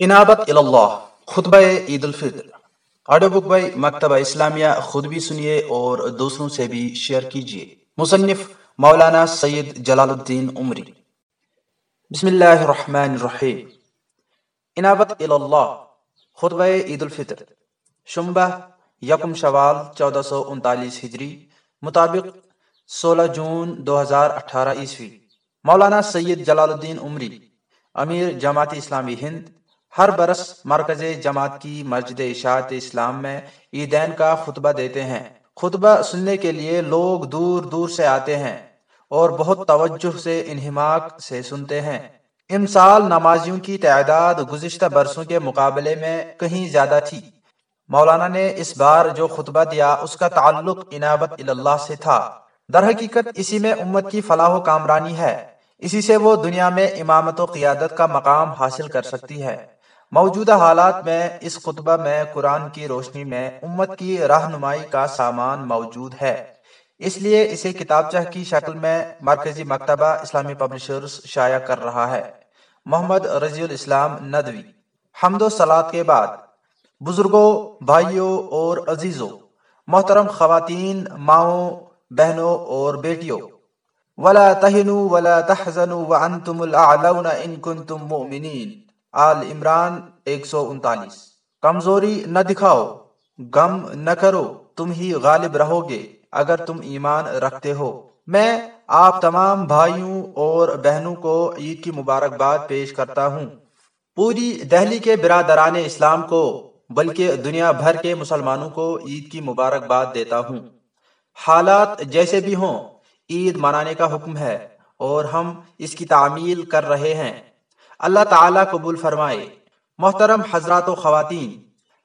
انابت اللہ خطبہ عید الفطر audio book by مکتبہ اسلامیہ خود بھی سنیے اور دوسروں سے بھی شیئر کیجیے مصنف مولانا سید جلال الدین عمری بسم اللہ الرحمن الرحیم انابت اللہ خطبہ عید الفطر شمبہ یکم شوال چودہ سو انتالیس ہجری مطابق سولہ جون دو ہزار اٹھارہ عیسوی مولانا سید جلال الدین عمری امیر جماعت اسلامی ہند ہر برس مرکز جماعت کی مسجد اشاعت اسلام میں عیدین کا خطبہ دیتے ہیں۔ خطبہ سننے کے لیے لوگ دور دور سے آتے ہیں اور بہت توجہ سے انہماک سے سنتے ہیں۔ امسال نمازیوں کی تعداد گزشتہ برسوں کے مقابلے میں کہیں زیادہ تھی۔ مولانا نے اس بار جو خطبہ دیا اس کا تعلق انابت اللہ سے تھا۔ در حقیقت اسی میں امت کی فلاح و کامرانی ہے۔ اسی سے وہ دنیا میں امامت و قیادت کا مقام حاصل کر سکتی ہے۔ موجودہ حالات میں، اس خطبہ میں، قرآن کی روشنی میں امت کی رہنمائی کا سامان موجود ہے۔ اس لیے اسے کتابچہ کی شکل میں مرکزی مکتبہ اسلامی پبلشرز شائع کر رہا ہے۔ محمد رضی الاسلام ندوی۔ حمد و سلاد کے بعد، بزرگوں، بھائیوں اور عزیزوں، محترم خواتین، ماؤں، بہنوں اور بیٹیوں۔ ولا تہنوا ولا تحزنوا وانتم الاعلون ان کنتم مؤمنین آل عمران ایک سو انتالیس۔ کمزوری نہ دکھاؤ، غم نہ کرو، تم ہی غالب رہو گے اگر تم ایمان رکھتے ہو۔ میں آپ تمام بھائیوں اور بہنوں کو عید کی مبارکباد پیش کرتا ہوں۔ پوری دہلی کے برادران اسلام کو، بلکہ دنیا بھر کے مسلمانوں کو عید کی مبارکباد دیتا ہوں۔ حالات جیسے بھی ہوں، عید منانے کا حکم ہے اور ہم اس کی تعمیل کر رہے ہیں۔ اللہ تعالیٰ قبول فرمائے. محترم حضرات و خواتین،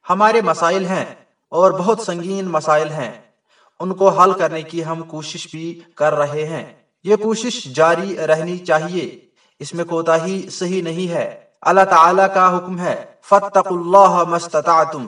ہمارے مسائل ہیں اور بہت سنگین مسائل ہیں۔ ان کو حل کرنے کی ہم کوشش بھی کر رہے ہیں۔ یہ کوشش جاری رہنی چاہیے۔ اس میں کوتا ہی صحیح نہیں ہے۔ اللہ تعالیٰ کا حکم ہے فتق اللہ مستطعتم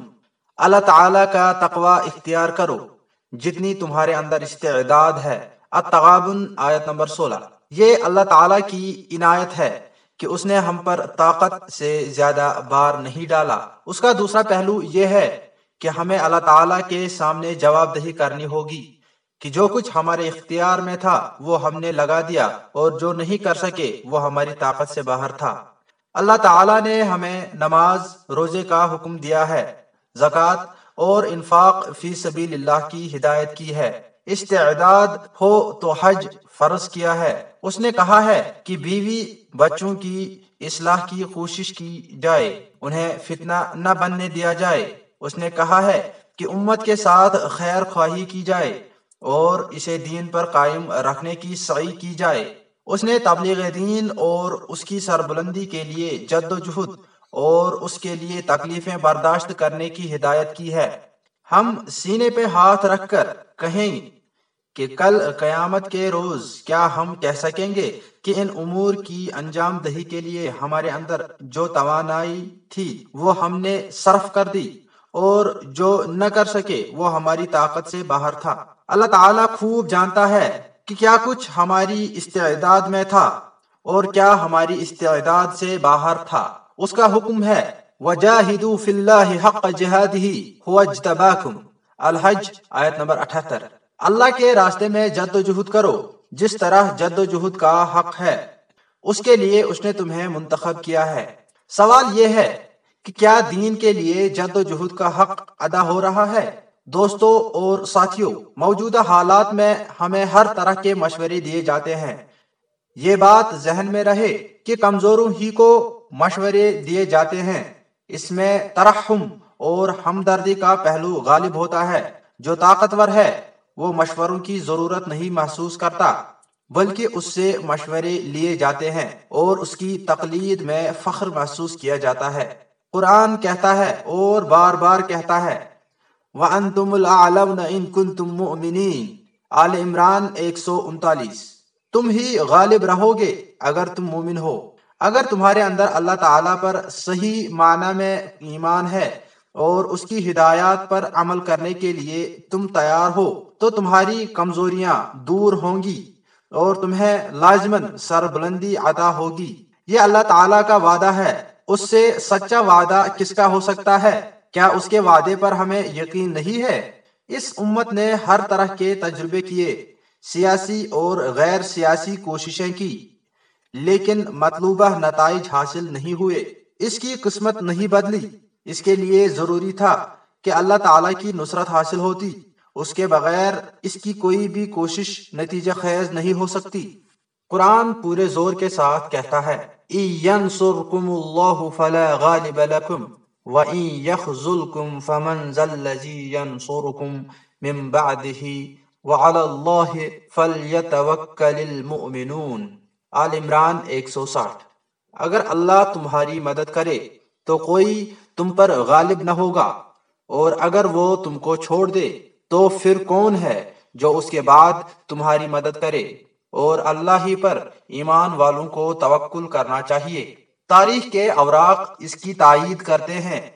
اللہ تعالیٰ کا تقوی اختیار کرو۔ جتنی تمہارے اندر استعداد ہے۔ التغابن، آیت نمبر سولہ۔ یہ اللہ تعالیٰ کی عنایت ہے۔ کہ اس نے ہم پر طاقت سے زیادہ بار نہیں ڈالا۔ اس کا دوسرا پہلو یہ ہے کہ ہمیں اللہ تعالیٰ کے سامنے جواب دہی کرنی ہوگی کہ جو کچھ ہمارے اختیار میں تھا وہ ہم نے لگا دیا اور جو نہیں کر سکے وہ ہماری طاقت سے باہر تھا۔ اللہ تعالیٰ نے ہمیں نماز، روزے کا حکم دیا ہے، زکوٰۃ اور انفاق فی سبیل اللہ کی ہدایت کی ہے۔ استعداد ہو تو حج فرض کیا ہے۔ اس نے کہا ہے کہ بیوی بچوں کی اصلاح کی کوشش کی جائے، انہیں فتنہ نہ بننے دیا جائے۔ اس نے کہا ہے کہ امت کے ساتھ خیر خواہی کی جائے اور اسے دین پر قائم رکھنے کی سعی کی جائے۔ اس نے تبلیغ دین اور اس کی سربلندی کے لیے جد و جہد اور اس کے لیے تکلیفیں برداشت کرنے کی ہدایت کی ہے۔ ہم سینے پہ ہاتھ رکھ کر کہیں کہ کل قیامت کے روز کیا ہم کہہ سکیں گے کہ ان امور کی انجام دہی کے لیے ہمارے اندر جو توانائی تھی وہ ہم نے صرف کر دی اور جو نہ کر سکے وہ ہماری طاقت سے باہر تھا۔ اللہ تعالیٰ خوب جانتا ہے کہ کیا کچھ ہماری استعداد میں تھا اور کیا ہماری استعداد سے باہر تھا۔ اس کا حکم ہے، وَجَاهِدُوا فِي اللَّهِ حَقَّ جِهَادِهِ هُوَ اجْتَبَاكُمْ۔ الحج آیت نمبر 78 اللہ کے راستے میں جد و جہد کرو، جس طرح جد و جہد کا حق ہے۔ اس کے لیے اس نے تمہیں منتخب کیا ہے۔ سوال یہ ہے کہ کیا دین کے لیے جد و جہد کا حق ادا ہو رہا ہے؟ دوستوں اور ساتھیوں موجودہ حالات میں ہمیں ہر طرح کے مشورے دیے جاتے ہیں۔ یہ بات ذہن میں رہے کہ کمزوروں ہی کو مشورے دیے جاتے ہیں۔ اس میں ترحم اور ہمدردی کا پہلو غالب ہوتا ہے، جو طاقتور ہے۔ وہ مشوروں کی ضرورت نہیں محسوس کرتا، بلکہ اس سے مشورے لیے جاتے ہیں اور اس کی تقلید میں فخر محسوس کیا جاتا ہے۔ قرآن کہتا ہے اور بار بار کہتا ہے، وَأَنْتُمُ الْأَعْلَوْنَ إِن كُنْتُم مُؤْمِنِينَ۔ آل عمران ایک سو انتالیس۔ تم ہی غالب رہو گے اگر تم مومن ہو۔ اگر تمہارے اندر اللہ تعالیٰ پر صحیح معنی میں ایمان ہے اور اس کی ہدایات پر عمل کرنے کے لیے تم تیار ہو، تو تمہاری کمزوریاں دور ہوں گی اور تمہیں لازمن سر بلندی عطا ہوگی۔ یہ اللہ تعالیٰ کا وعدہ ہے۔ اس سے سچا وعدہ کس کا ہو سکتا ہے؟ کیا اس کے وعدے پر ہمیں یقین نہیں ہے؟ اس امت نے ہر طرح کے تجربے کیے، سیاسی اور غیر سیاسی کوششیں کی، لیکن مطلوبہ نتائج حاصل نہیں ہوئے۔ اس کی قسمت نہیں بدلی۔ اس کے لیے ضروری تھا کہ اللہ تعالی کی نصرت حاصل ہوتی۔ اس کے بغیر اس کی کوئی بھی کوشش نتیجہ خیز نہیں ہو سکتی۔ قرآن پورے زور کے ساتھ کہتا ہے يَنصُرْكُمُ اللَّهُ فَلَا غَالِبَ لَكُمْ، وَإِن يَخْزُلْكُمْ فَمَنْ ذَلَّذِي يَنصُرُكُمْ مِن بَعْدِهِ، وَعَلَى اللَّهِ فَلْيَتَوَكَّلِ الْمُؤْمِنُونَ آل عمران 160 اگر اللہ تمہاری مدد کرے تو کوئی تم پر غالب نہ ہوگا۔ اور اگر وہ تم کو چھوڑ دے، تو پھر کون ہے جو اس کے بعد تمہاری مدد کرے؟ اور اللہ ہی پر ایمان والوں کو توکل کرنا چاہیے۔ تاریخ کے اوراق اس کی تائید کرتے ہیں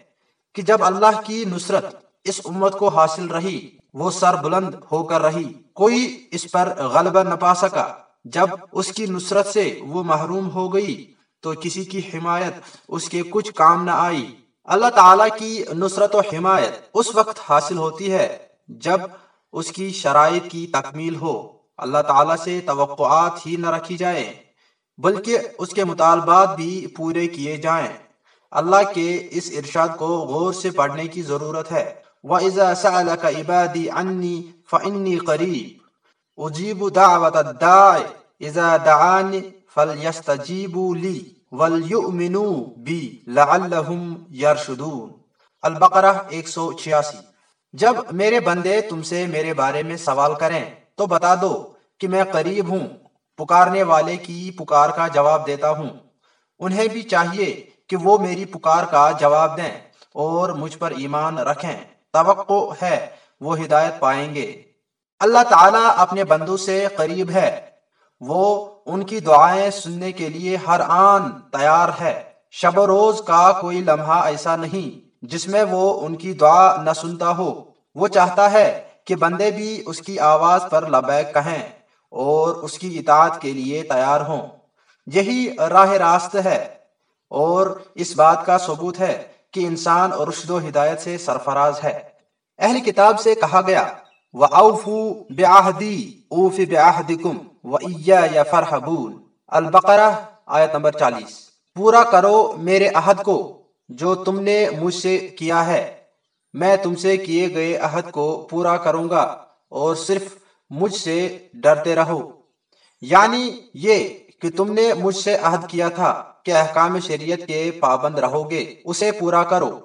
کہ جب اللہ کی نصرت اس امت کو حاصل رہی، وہ سر بلند ہو کر رہی۔ کوئی اس پر غلبہ نہ پا سکا۔ جب اس کی نصرت سے وہ محروم ہو گئی، تو کسی کی حمایت اس کے کچھ کام نہ آئی۔ اللہ تعالیٰ کی نصرت و حمایت اس وقت حاصل ہوتی ہے جب اس کی شرائط کی تکمیل ہو۔ اللہ تعالیٰ سے توقعات ہی نہ رکھی جائے بلکہ اس کے مطالبات بھی پورے کیے جائیں۔ اللہ کے اس ارشاد کو غور سے پڑھنے کی ضرورت ہے۔ وَإِذَا سَأَلَكَ عِبَادِي عَنِّي فَإِنِّي قَرِيب۔ اجیب دعوت الدَّاعِ اِذَا دَعَانِ فَلْيَسْتَجِيبُوا لِي۔ وَلْيُؤْمِنُوا بِي لَعَلَّهُمْ يَرْشُدُونَ۔ البقرہ 186 جب میرے بندے تم سے میرے بارے میں سوال کریں، تو بتا دو کہ میں قریب ہوں، پکارنے والے کی پکار کا جواب دیتا ہوں۔ انہیں بھی چاہیے کہ وہ میری پکار کا جواب دیں اور مجھ پر ایمان رکھیں۔ توقع ہے، وہ ہدایت پائیں گے۔ اللہ تعالیٰ اپنے بندوں سے قریب ہے۔ وہ ان کی دعائیں سننے کے لیے ہر آن تیار ہے۔ شب و روز کا کوئی لمحہ ایسا نہیں جس میں وہ ان کی دعا نہ سنتا ہو۔ وہ چاہتا ہے کہ بندے بھی اس کی آواز پر لبیک کہیں اور اس کی اطاعت کے لیے تیار ہوں۔ یہی راہ راست ہے اور اس بات کا ثبوت ہے کہ انسان اور رشد و ہدایت سے سرفراز ہے۔ اہل کتاب سے کہا گیا وَأَوْفُوا بِعَهْدِي، أُوفِ بِعَهْدِكُمْ وَإِيَّا يَفَرْحَبُونَ البقرہ، آیت نمبر چالیس۔ پورا کرو میرے عہد کو جو تم نے مجھ سے کیا ہے۔ میں تم سے کیے گئے عہد کو پورا کروں گا اور صرف مجھ سے ڈرتے رہو۔ یعنی یہ کہ تم نے مجھ سے عہد کیا تھا کہ احکام شریعت کے پابند رہو گے اسے پورا کرو۔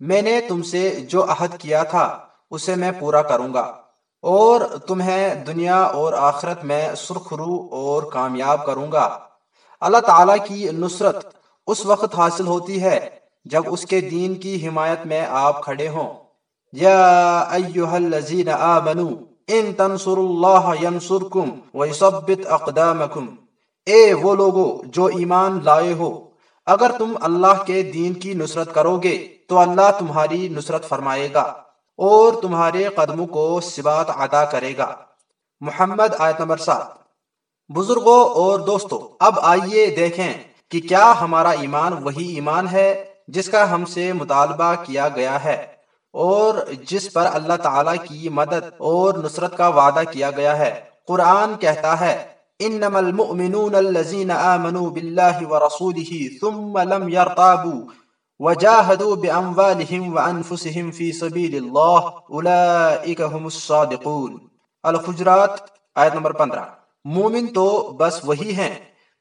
میں نے تم سے جو عہد کیا تھا، اسے میں پورا کروں گا۔ اور تمہیں دنیا اور آخرت میں سرخرو اور کامیاب کروں گا۔ اللہ تعالیٰ کی نصرت اس وقت حاصل ہوتی ہے جب اس کے دین کی حمایت میں آپ کھڑے ہوں۔ یا ایوہ الذین آمنوا ان تنصر اللہ ینصرکم ویثبت اقدامکم۔ اے وہ لوگو جو ایمان لائے ہو، اگر تم اللہ کے دین کی نصرت کرو گے تو اللہ تمہاری نصرت فرمائے گا۔ اور تمہارے قدموں کو سبات عطا کرے گا۔ محمد آیت نمبر سات۔ بزرگوں اور دوستو اب آئیے دیکھیں کہ کیا ہمارا ایمان وہی ایمان ہے جس کا ہم سے مطالبہ کیا گیا ہے اور جس پر اللہ تعالیٰ کی مدد اور نصرت کا وعدہ کیا گیا ہے۔ قرآن کہتا ہے، انما المؤمنون الذين آمنوا بالله ورسوله ثم لم يرتابوا وجاهدوا بأموالهم وأنفسهم في سبيل الله، أولئك هم الصادقون. الخجرات آیت نمبر 15 مومن تو بس وہی ہیں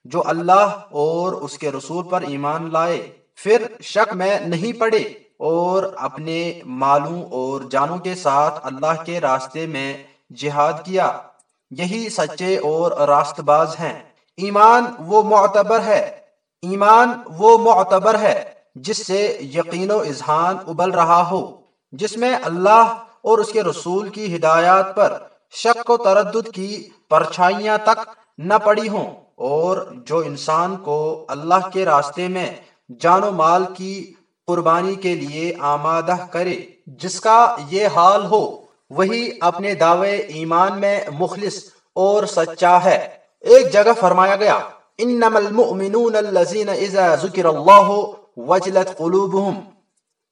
جو اللہ اور اس کے رسول پر ایمان لائے. پھر شک میں نہیں پڑے اور اپنے مالوں اور جانوں کے ساتھ اللہ کے راستے میں جہاد کیا. یہی سچے اور راست باز ہیں. ایمان وہ معتبر ہے. ایمان وہ معتبر ہے. جس سے یقین و اذہان ابل رہا ہو، جس میں اللہ اور اس کے رسول کی ہدایات پر شک و تردد کی پرچھائیاں تک نہ پڑی ہوں اور جو انسان کو اللہ کے راستے میں جان و مال کی قربانی کے لیے آمادہ کرے، جس کا یہ حال ہو، وہی اپنے دعوے ایمان میں مخلص اور سچا ہے۔ ایک جگہ فرمایا گیا، انما المؤمنون الذين اذا ذکر اللہ وجلت قلوبهم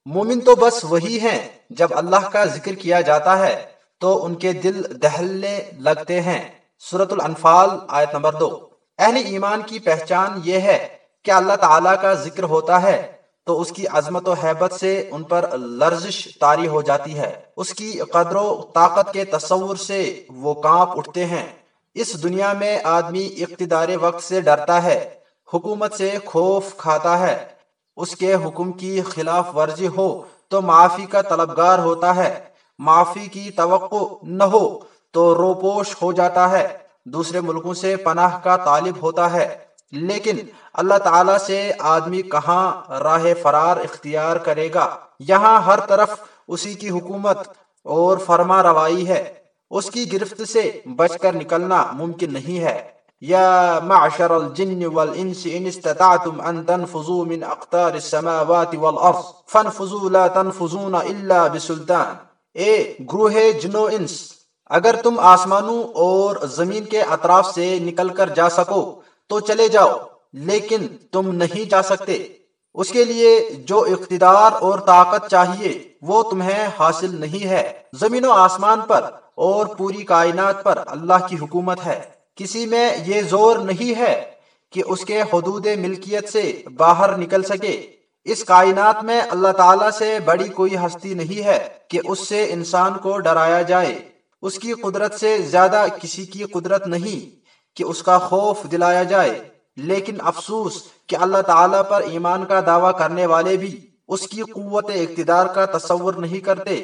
مومن تو بس وہی ہیں، جب اللہ کا ذکر کیا جاتا ہے، تو ان کے دل دہلنے لگتے ہیں۔ سورت الانفال، آیت نمبر دو۔ اہل ایمان کی پہچان یہ ہے کہ اللہ تعالیٰ کا ذکر ہوتا ہے، تو اس کی عظمت و حیبت سے ان پر لرزش تاری ہو جاتی ہے۔ اس کی قدر و طاقت کے تصور سے وہ کانپ اٹھتے ہیں۔ اس دنیا میں آدمی اقتدار وقت سے ڈرتا ہے، حکومت سے خوف کھاتا ہے۔ اس کے حکم کی خلاف ورزی ہو تو معافی کا طلبگار ہوتا ہے۔ معافی کی توقع نہ ہو تو روپوش ہو جاتا ہے۔ دوسرے ملکوں سے پناہ کا طالب ہوتا ہے۔ لیکن اللہ تعالی سے آدمی کہاں راہ فرار اختیار کرے گا؟ یہاں ہر طرف اسی کی حکومت اور فرما روائی ہے۔ اس کی گرفت سے بچ کر نکلنا ممکن نہیں ہے۔ یا معشر الجن والانس ان استطعتم ان تنفذوا من اقطار السماوات والارض فانفذوا لا تنفذون الا بسلطان۔ اے گروہ جنو انس، اگر تم آسمانوں اور زمین کے اطراف سے نکل کر جا سکو تو چلے جاؤ، لیکن تم نہیں جا سکتے۔ اس کے لیے جو اقتدار اور طاقت چاہیے، وہ تمہیں حاصل نہیں ہے۔ زمین و آسمان پر اور پوری کائنات پر اللہ کی حکومت ہے۔ کسی میں یہ زور نہیں ہے کہ اس کے حدود ملکیت سے باہر نکل سکے۔ اس کائنات میں اللہ تعالیٰ سے بڑی کوئی ہستی نہیں ہے کہ اس سے انسان کو ڈرایا جائے۔ اس کی قدرت سے زیادہ کسی کی قدرت نہیں کہ اس کا خوف دلایا جائے۔ لیکن افسوس کہ اللہ تعالیٰ پر ایمان کا دعویٰ کرنے والے بھی اس کی قوت اقتدار کا تصور نہیں کرتے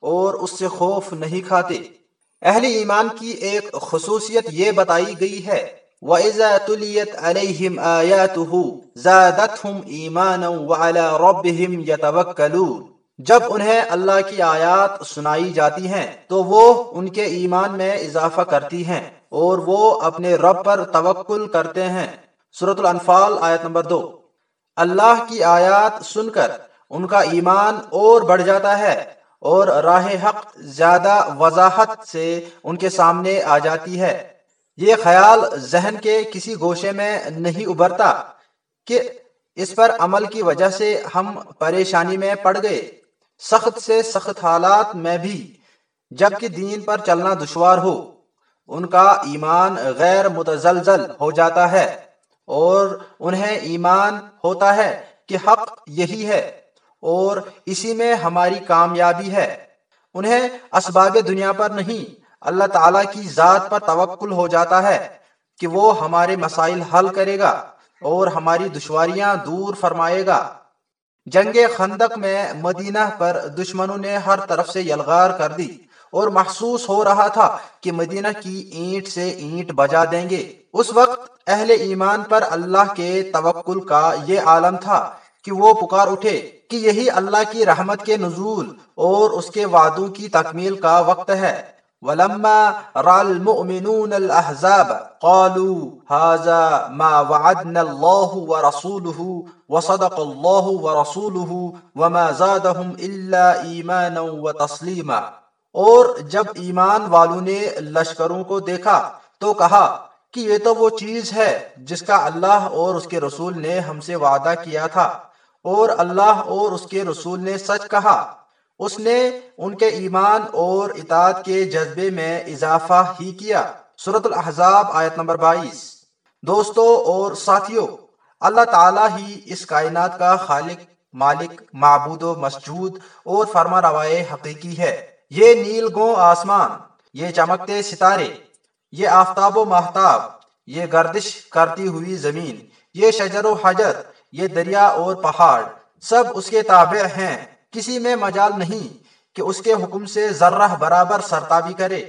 اور اس سے خوف نہیں کھاتے۔ اہل ایمان کی ایک خصوصیت یہ بتائی گئی ہے، وَإِذَا تُلِيَتْ عَلَيْهِمْ آيَاتُهُ زَادَتْهُمْ إِيمَانًا وَعَلَى رَبِّهِمْ يَتَوَكَّلُونَ۔ جب انہیں اللہ کی آیات سنائی جاتی ہیں، تو وہ ان کے ایمان میں اضافہ کرتی ہیں اور وہ اپنے رب پر توکل کرتے ہیں۔ سورة الانفال آیت نمبر دو۔ اللہ کی آیات سن کر ان کا ایمان اور بڑھ جاتا ہے۔ اور راہ حق زیادہ وضاحت سے ان کے سامنے آ جاتی ہے۔ یہ خیال ذہن کے کسی گوشے میں نہیں ابھرتا کہ اس پر عمل کی وجہ سے ہم پریشانی میں پڑ گئے۔ سخت سے سخت حالات میں بھی جبکہ دین پر چلنا دشوار ہو، ان کا ایمان غیر متزلزل ہو جاتا ہے اور انہیں ایمان ہوتا ہے کہ حق یہی ہے۔ اور اسی میں ہماری کامیابی ہے۔ انہیں اسباب دنیا پر نہیں، اللہ تعالیٰ کی ذات پر توکل ہو جاتا ہے کہ وہ ہمارے مسائل حل کرے گا اور ہماری دشواریاں دور فرمائے گا۔ جنگ خندق میں مدینہ پر دشمنوں نے ہر طرف سے یلغار کر دی اور محسوس ہو رہا تھا کہ مدینہ کی اینٹ سے اینٹ بجا دیں گے۔ اس وقت اہل ایمان پر اللہ کے توکل کا یہ عالم تھا کہ وہ پکار اٹھے کہ یہی اللہ کی رحمت کے نزول اور اس کے وعدوں کی تکمیل کا وقت ہے۔ ولما را المؤمنون الاحزاب قالوا هذا ما وعدنا الله ورسوله وصدق الله ورسوله وما زادهم الا ایمانا وتسلیما اور جب ایمان والوں نے لشکروں کو دیکھا تو کہا کہ یہ تو وہ چیز ہے جس کا اللہ اور اس کے رسول نے ہم سے وعدہ کیا تھا۔ اور اللہ اور اس کے رسول نے سچ کہا۔ اس نے ان کے ایمان اور اطاعت کے جذبے میں اضافہ ہی کیا۔ سورت الاحزاب آیت نمبر بائیس۔ دوستو اور ساتھیو، اللہ تعالیٰ ہی اس کائنات کا خالق، مالک، معبود و مسجود اور فرما روائے حقیقی ہے۔ یہ نیل گو آسمان، یہ چمکتے ستارے، یہ آفتاب و محتاب یہ گردش کرتی ہوئی زمین، یہ شجر و حجر یہ دریا اور پہاڑ سب اس کے تابع ہیں۔ کسی میں مجال نہیں کہ اس کے حکم سے ذرہ برابر سرتابی کرے۔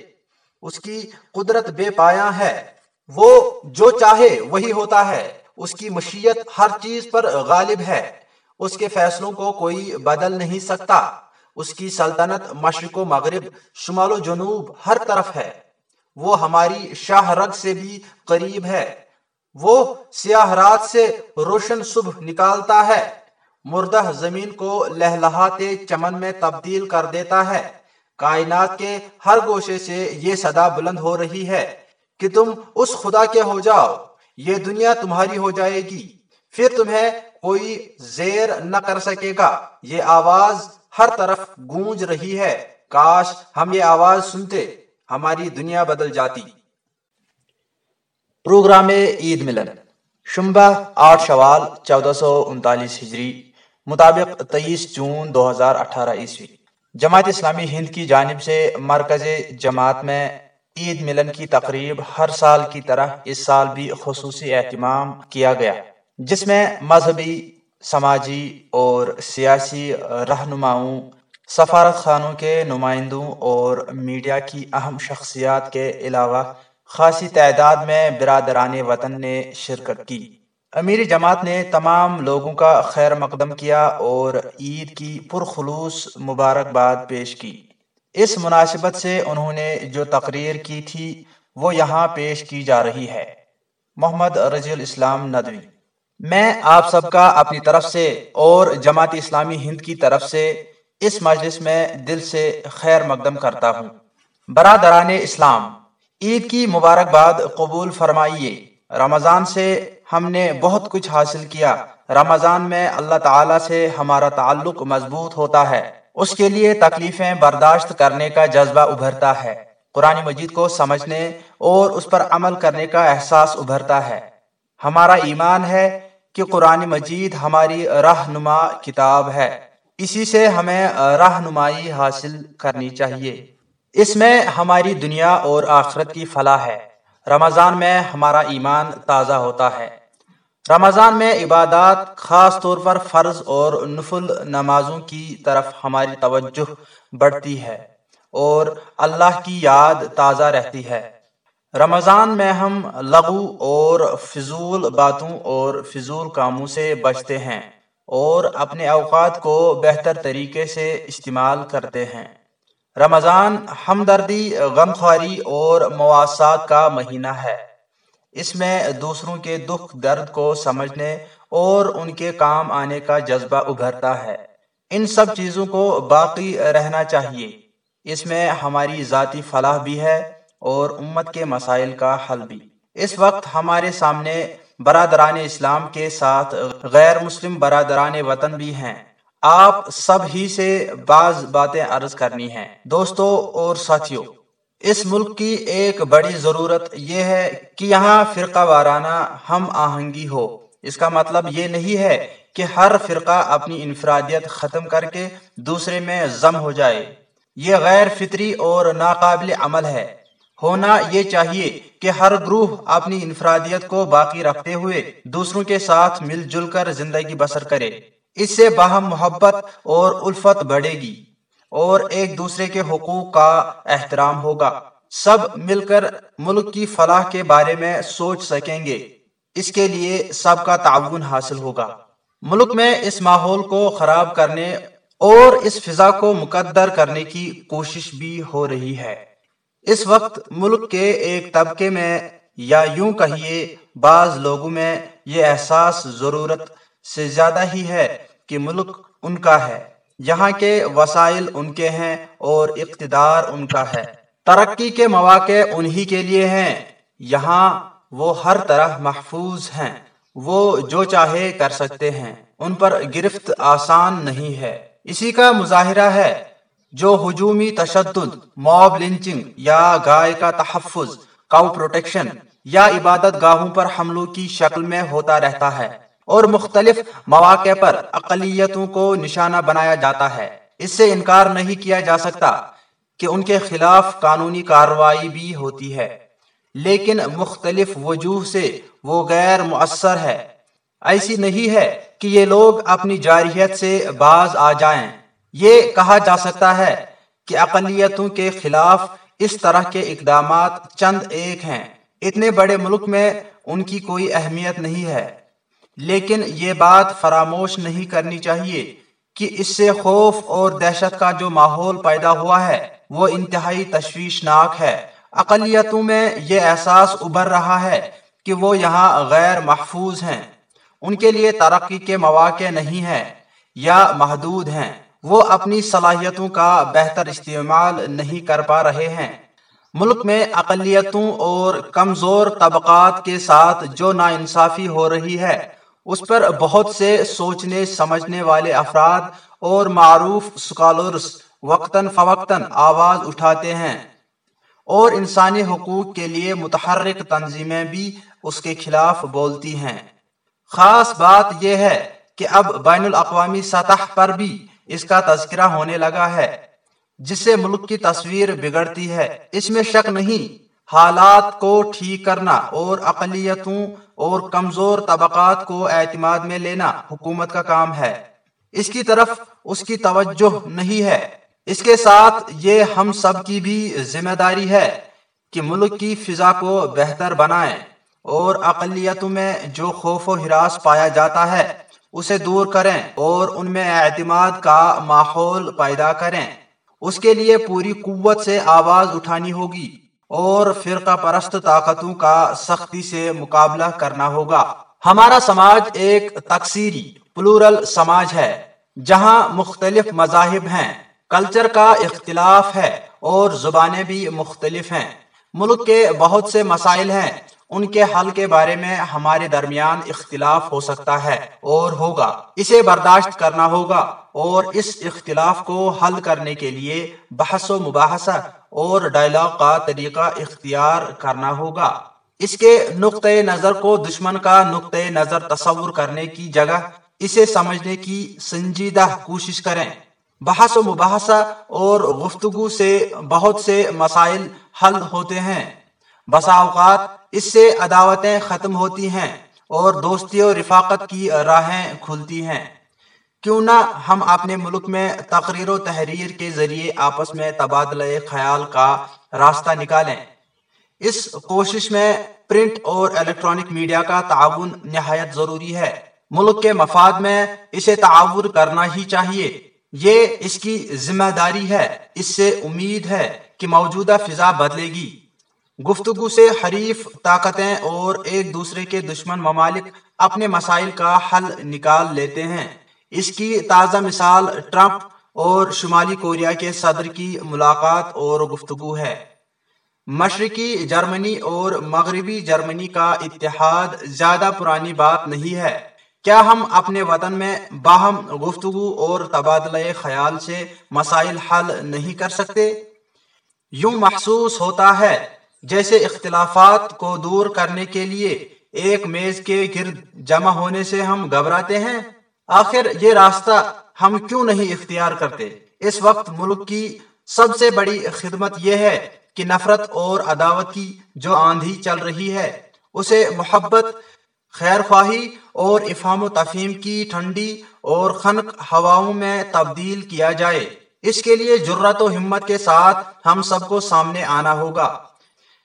اس کی قدرت بے پایا ہے۔ وہ جو چاہے وہی ہوتا ہے۔ اس کی مشیت ہر چیز پر غالب ہے۔ اس کے فیصلوں کو کوئی بدل نہیں سکتا۔ اس کی سلطنت مشرق و مغرب، شمال و جنوب، ہر طرف ہے۔ وہ ہماری شاہ رگ سے بھی قریب ہے۔ وہ سیاہ رات سے روشن صبح نکالتا ہے۔ مردہ زمین کو لہلہاتے چمن میں تبدیل کر دیتا ہے۔ کائنات کے ہر گوشے سے یہ صدا بلند ہو رہی ہے کہ تم اس خدا کے ہو جاؤ، یہ دنیا تمہاری ہو جائے گی۔ پھر تمہیں کوئی زیر نہ کر سکے گا۔ یہ آواز ہر طرف گونج رہی ہے۔ کاش ہم یہ آواز سنتے، ہماری دنیا بدل جاتی۔ پروگرام عید ملن۔ شمبہ آٹھ شوال چودہ سو انتالیس ہجری مطابق تیئیس جون دو ہزار اٹھارہ عیسوی۔ جماعت اسلامی ہند کی جانب سے مرکز جماعت میں عید ملن کی تقریب ہر سال کی طرح اس سال بھی خصوصی اہتمام کیا گیا، جس میں مذہبی، سماجی اور سیاسی رہنماؤں، سفارت خانوں کے نمائندوں اور میڈیا کی اہم شخصیات کے علاوہ خاصی تعداد میں برادران وطن نے شرکت کی۔ امیر جماعت نے تمام لوگوں کا خیر مقدم کیا اور عید کی پرخلوص مبارکباد پیش کی۔ اس مناسبت سے انہوں نے جو تقریر کی تھی، وہ یہاں پیش کی جا رہی ہے۔ محمد رضی الاسلام ندوی۔ میں آپ سب کا اپنی طرف سے اور جماعت اسلامی ہند کی طرف سے اس مجلس میں دل سے خیر مقدم کرتا ہوں۔ برادران اسلام عید کی مبارکباد قبول فرمائیے۔ رمضان سے ہم نے بہت کچھ حاصل کیا۔ رمضان میں اللہ تعالی سے ہمارا تعلق مضبوط ہوتا ہے۔ اس کے لیے تکلیفیں برداشت کرنے کا جذبہ ابھرتا ہے۔ قرآن مجید کو سمجھنے اور اس پر عمل کرنے کا احساس ابھرتا ہے۔ ہمارا ایمان ہے کہ قرآن مجید ہماری رہنما کتاب ہے۔ اسی سے ہمیں رہنمائی حاصل کرنی چاہیے۔ اس میں ہماری دنیا اور آخرت کی فلاح ہے۔ رمضان میں ہمارا ایمان تازہ ہوتا ہے۔ رمضان میں عبادات خاص طور پر فرض اور نفل نمازوں کی طرف ہماری توجہ بڑھتی ہے اور اللہ کی یاد تازہ رہتی ہے۔ رمضان میں ہم لغو اور فضول باتوں اور فضول کاموں سے بچتے ہیں اور اپنے اوقات کو بہتر طریقے سے استعمال کرتے ہیں۔ رمضان ہمدردی، غمخواری اور مواسات کا مہینہ ہے۔ اس میں دوسروں کے دکھ، درد کو سمجھنے اور ان کے کام آنے کا جذبہ ابھرتا ہے۔ ان سب چیزوں کو باقی رہنا چاہیے۔ اس میں ہماری ذاتی فلاح بھی ہے اور امت کے مسائل کا حل بھی۔ اس وقت ہمارے سامنے برادران اسلام کے ساتھ غیر مسلم برادران وطن بھی ہیں۔ آپ سب ہی سے بعض باتیں عرض کرنی ہیں۔ دوستو اور ساتھیوں اس ملک کی ایک بڑی ضرورت یہ ہے کہ یہاں فرقہ وارانہ ہم آہنگی ہو۔ اس کا مطلب یہ نہیں ہے کہ ہر فرقہ اپنی انفرادیت ختم کر کے دوسرے میں ضم ہو جائے۔ یہ غیر فطری اور ناقابل عمل ہے۔ ہونا یہ چاہیے کہ ہر گروہ اپنی انفرادیت کو باقی رکھتے ہوئے دوسروں کے ساتھ مل جل کر زندگی بسر کرے۔ اس سے باہم محبت اور الفت بڑھے گی اور ایک دوسرے کے حقوق کا احترام ہوگا۔ سب مل کر ملک کی فلاح کے بارے میں سوچ سکیں گے۔ اس کے لیے سب کا تعاون حاصل ہوگا۔ ملک میں اس ماحول کو خراب کرنے اور اس فضا کو مقدر کرنے کی کوشش بھی ہو رہی ہے۔ اس وقت ملک کے ایک طبقے میں یا یوں کہیے، بعض لوگوں میں یہ احساس، ضرورت سے زیادہ ہی ہے کہ ملک ان کا ہے۔ یہاں کے وسائل ان کے ہیں اور اقتدار ان کا ہے۔ ترقی کے مواقع انہی کے لیے ہیں۔ یہاں وہ ہر طرح محفوظ ہیں۔ وہ جو چاہے کر سکتے ہیں۔ ان پر گرفت آسان نہیں ہے۔ اسی کا مظاہرہ ہے۔ جو ہجومی تشدد، موب لنچنگ یا گائے کا تحفظ، کاؤ پروٹیکشن یا عبادت گاہوں پر حملوں کی شکل میں ہوتا رہتا ہے۔ اور مختلف مواقع پر اقلیتوں کو نشانہ بنایا جاتا ہے۔ اس سے انکار نہیں کیا جا سکتا کہ ان کے خلاف قانونی کارروائی بھی ہوتی ہے۔ لیکن مختلف وجوہ سے وہ غیر مؤثر ہے۔ ایسی نہیں ہے کہ یہ لوگ اپنی جارحیت سے باز آ جائیں۔ یہ کہا جا سکتا ہے کہ اقلیتوں کے خلاف اس طرح کے اقدامات چند ایک ہیں۔ اتنے بڑے ملک میں ان کی کوئی اہمیت نہیں ہے۔ لیکن یہ بات فراموش نہیں کرنی چاہیے کہ اس سے خوف اور دہشت کا جو ماحول پیدا ہوا ہے، وہ انتہائی تشویشناک ہے۔ اقلیتوں میں یہ احساس ابھر رہا ہے کہ وہ یہاں غیر محفوظ ہیں۔ ان کے لیے ترقی کے مواقع نہیں ہیں یا محدود ہیں۔ وہ اپنی صلاحیتوں کا بہتر استعمال نہیں کر پا رہے ہیں۔ ملک میں اقلیتوں اور کمزور طبقات کے ساتھ جو ناانصافی ہو رہی ہے اس پر بہت سے سوچنے، سمجھنے والے افراد اور معروف سکالرس وقتاً فوقتاً آواز اٹھاتے ہیں اور انسانی حقوق کے لیے متحرک تنظیمیں بھی اس کے خلاف بولتی ہیں۔ خاص بات یہ ہے کہ اب بین الاقوامی سطح پر بھی اس کا تذکرہ ہونے لگا ہے، جس سے ملک کی تصویر بگڑتی ہے۔ اس میں شک نہیں حالات کو ٹھیک کرنا اور اقلیتوں اور کمزور طبقات کو اعتماد میں لینا حکومت کا کام ہے۔ اس کی طرف اس کی توجہ نہیں ہے۔ اس کے ساتھ یہ ہم سب کی بھی ذمہ داری ہے کہ ملک کی فضا کو بہتر بنائیں اور اقلیتوں میں جو خوف و ہراس پایا جاتا ہے اسے دور کریں اور ان میں اعتماد کا ماحول پیدا کریں۔ اس کے لیے پوری قوت سے آواز اٹھانی ہوگی۔ اور فرقہ پرست طاقتوں کا سختی سے مقابلہ کرنا ہوگا۔ ہمارا سماج ایک تکثیری پلورل سماج ہے، جہاں مختلف مذاہب ہیں، کلچر کا اختلاف ہے اور زبانیں بھی مختلف ہیں۔ ملک کے بہت سے مسائل ہیں۔ ان کے حل کے بارے میں ہمارے درمیان اختلاف ہو سکتا ہے اور ہوگا۔ اسے برداشت کرنا ہوگا اور اس اختلاف کو حل کرنے کے لیے بحث و مباحثہ اور ڈائلاگ کا طریقہ اختیار کرنا ہوگا۔ اس کے نقطۂ نظر کو دشمن کا نقطۂ نظر تصور کرنے کی جگہ، اسے سمجھنے کی سنجیدہ کوشش کریں۔ بحث و مباحثہ اور گفتگو سے بہت سے مسائل حل ہوتے ہیں۔ بسا اوقات اس سے عداوتیں ختم ہوتی ہیں اور دوستی و رفاقت کی راہیں کھلتی ہیں۔ کیوں نہ ہم اپنے ملک میں تقریر و تحریر کے ذریعے آپس میں تبادلہ خیال کا راستہ نکالیں۔ اس کوشش میں پرنٹ اور الیکٹرانک میڈیا کا تعاون نہایت ضروری ہے۔ ملک کے مفاد میں اسے تعاون کرنا ہی چاہیے۔ یہ اس کی ذمہ داری ہے۔ اس سے امید ہے کہ موجودہ فضا بدلے گی۔ گفتگو سے حریف طاقتیں اور ایک دوسرے کے دشمن ممالک اپنے مسائل کا حل نکال لیتے ہیں۔ اس کی تازہ مثال ٹرمپ اور شمالی کوریا کے صدر کی ملاقات اور گفتگو ہے۔ مشرقی جرمنی اور مغربی جرمنی کا اتحاد زیادہ پرانی بات نہیں ہے۔ کیا ہم اپنے وطن میں باہم گفتگو اور تبادلہ خیال سے مسائل حل نہیں کر سکتے؟ یوں محسوس ہوتا ہے جیسے اختلافات کو دور کرنے کے لیے ایک میز کے گرد جمع ہونے سے ہم گھبراتے ہیں۔ آخر یہ راستہ ہم کیوں نہیں اختیار کرتے؟ اس وقت ملک کی سب سے بڑی خدمت یہ ہے کہ نفرت اور عداوت کی جو آندھی چل رہی ہے، اسے محبت خیر خواہی اور افہام و تفہیم کی ٹھنڈی اور خنق ہواؤں میں تبدیل کیا جائے۔ اس کے لیے جرت و ہمت کے ساتھ ہم سب کو سامنے آنا ہوگا۔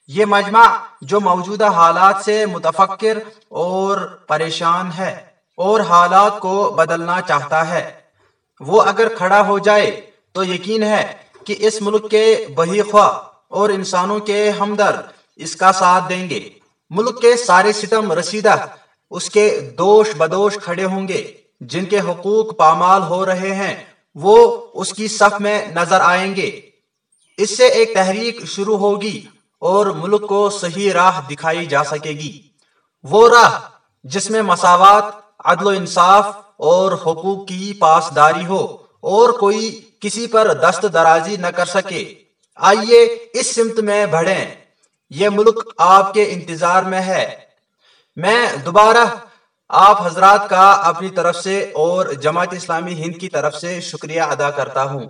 یہ مجمع جو موجودہ حالات سے متفکر اور پریشان ہے اور حالات کو بدلنا چاہتا ہے۔ وہ اگر کھڑا ہو جائے تو یقین ہے کہ اس ملک کے بہی خواہ اور انسانوں کے ہمدرد اس کا ساتھ دیں گے۔ ملک کے سارے ستم رسیدہ اس کے دوش بدوش کھڑے ہوں گے۔ جن کے حقوق پامال ہو رہے ہیں وہ اس کی صف میں نظر آئیں گے۔ اس سے ایک تحریک شروع ہوگی۔ اور ملک کو صحیح راہ دکھائی جا سکے گی۔ وہ راہ جس میں مساوات، عدل و انصاف اور حقوق کی پاسداری ہو اور کوئی کسی پر دست درازی نہ کر سکے۔ آئیے اس سمت میں بڑھیں۔ یہ ملک آپ کے انتظار میں ہے۔ میں دوبارہ آپ حضرات کا اپنی طرف سے اور جماعت اسلامی ہند کی طرف سے شکریہ ادا کرتا ہوں۔